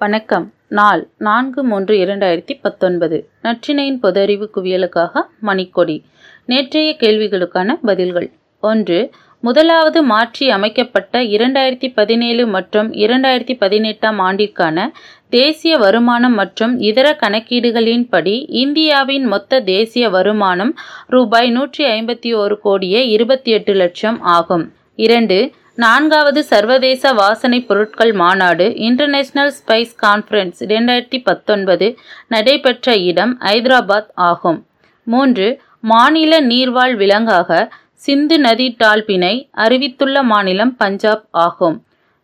வணக்கம். நாள் நான்கு மூன்று இரண்டாயிரத்தி பத்தொன்பது. நற்றினையின் பொதறிவு குவியலுக்காக மணிக்கொடி. நேற்றைய கேள்விகளுக்கான பதில்கள். ஒன்று முதலாவது மாற்றி அமைக்கப்பட்ட இரண்டாயிரத்தி பதினேழு மற்றும் இரண்டாயிரத்தி பதினெட்டாம் ஆண்டிற்கான தேசிய வருமானம் மற்றும் இதர கணக்கீடுகளின்படி இந்தியாவின் மொத்த தேசிய வருமானம் ரூபாய் நூற்றி ஐம்பத்தி ஓரு கோடியே இருபத்தி எட்டு லட்சம் ஆகும். இரண்டு நான்காவது சர்வதேச வாசனை பொருட்கள் மாநாடு இன்டர்நேஷனல் ஸ்பைஸ் கான்ஃபரன்ஸ் இரண்டாயிரத்தி பத்தொன்பது நடைபெற்ற இடம் ஐதராபாத் ஆகும். மூன்று மாநில நீர்வாழ் விலங்காக சிந்து நதி டால்பினை அறிவித்துள்ள மாநிலம் பஞ்சாப் ஆகும்.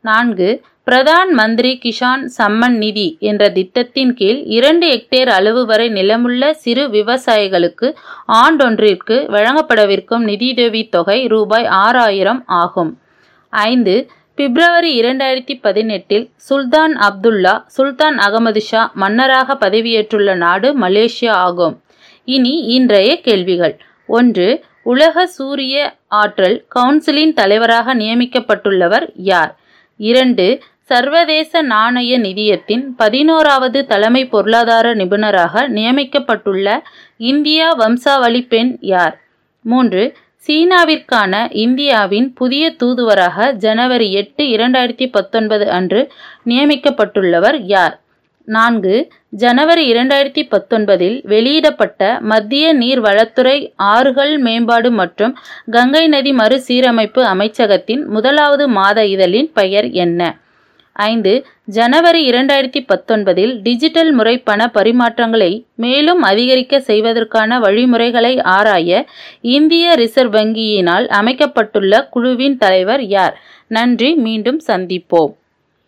நான்கு பிரதான் மந்திரி கிஷான் சம்மன் நிதி என்ற திட்டத்தின் கீழ் இரண்டு ஹெக்டேர் அளவு வரை நிலமுள்ள சிறு விவசாயிகளுக்கு ஆண்டொன்றிற்கு வழங்கப்படவிருக்கும் நிதியுதவித் தொகை ரூபாய் ஆறாயிரம் ஆகும். ஐந்து பிப்ரவரி இரண்டாயிரத்தி பதினெட்டில் சுல்தான் அப்துல்லா சுல்தான் அகமது ஷா மன்னராக பதவியேற்றுள்ள நாடு மலேசியா ஆகும். இனி இன்றைய கேள்விகள். ஒன்று உலக சூரிய ஆற்றல் கவுன்சிலின் தலைவராக நியமிக்கப்பட்டுள்ளவர் யார்? இரண்டு சர்வதேச நாணய நிதியத்தின் பதினோராவது தலைமை பொருளாதார நிபுணராக நியமிக்கப்பட்டுள்ள இந்தியா வம்சாவளி பெண் யார்? மூன்று சீனாவிற்கான இந்தியாவின் புதிய தூதுவராக ஜனவரி எட்டு இரண்டாயிரத்தி பத்தொன்பது அன்று நியமிக்கப்பட்டுள்ளவர் யார்? நான்கு ஜனவரி இரண்டாயிரத்தி பத்தொன்பதில் வெளியிடப்பட்ட மத்திய நீர்வளத்துறை ஆறுகள் மேம்பாடு மற்றும் கங்கை நதி மறுசீரமைப்பு அமைச்சகத்தின் முதலாவது மாத இதழின் பெயர் என்ன? ஐந்து ஜனவரி இரண்டாயிரத்தி பத்தொன்பதில் டிஜிட்டல் முறை பண பரிமாற்றங்களை மேலும் அதிகரிக்க செய்வதற்கான வழிமுறைகளை ஆராய இந்திய ரிசர்வ் வங்கியினால் அமைக்கப்பட்டுள்ள குழுவின் தலைவர் யார்? நன்றி மீண்டும் சந்திப்போம்.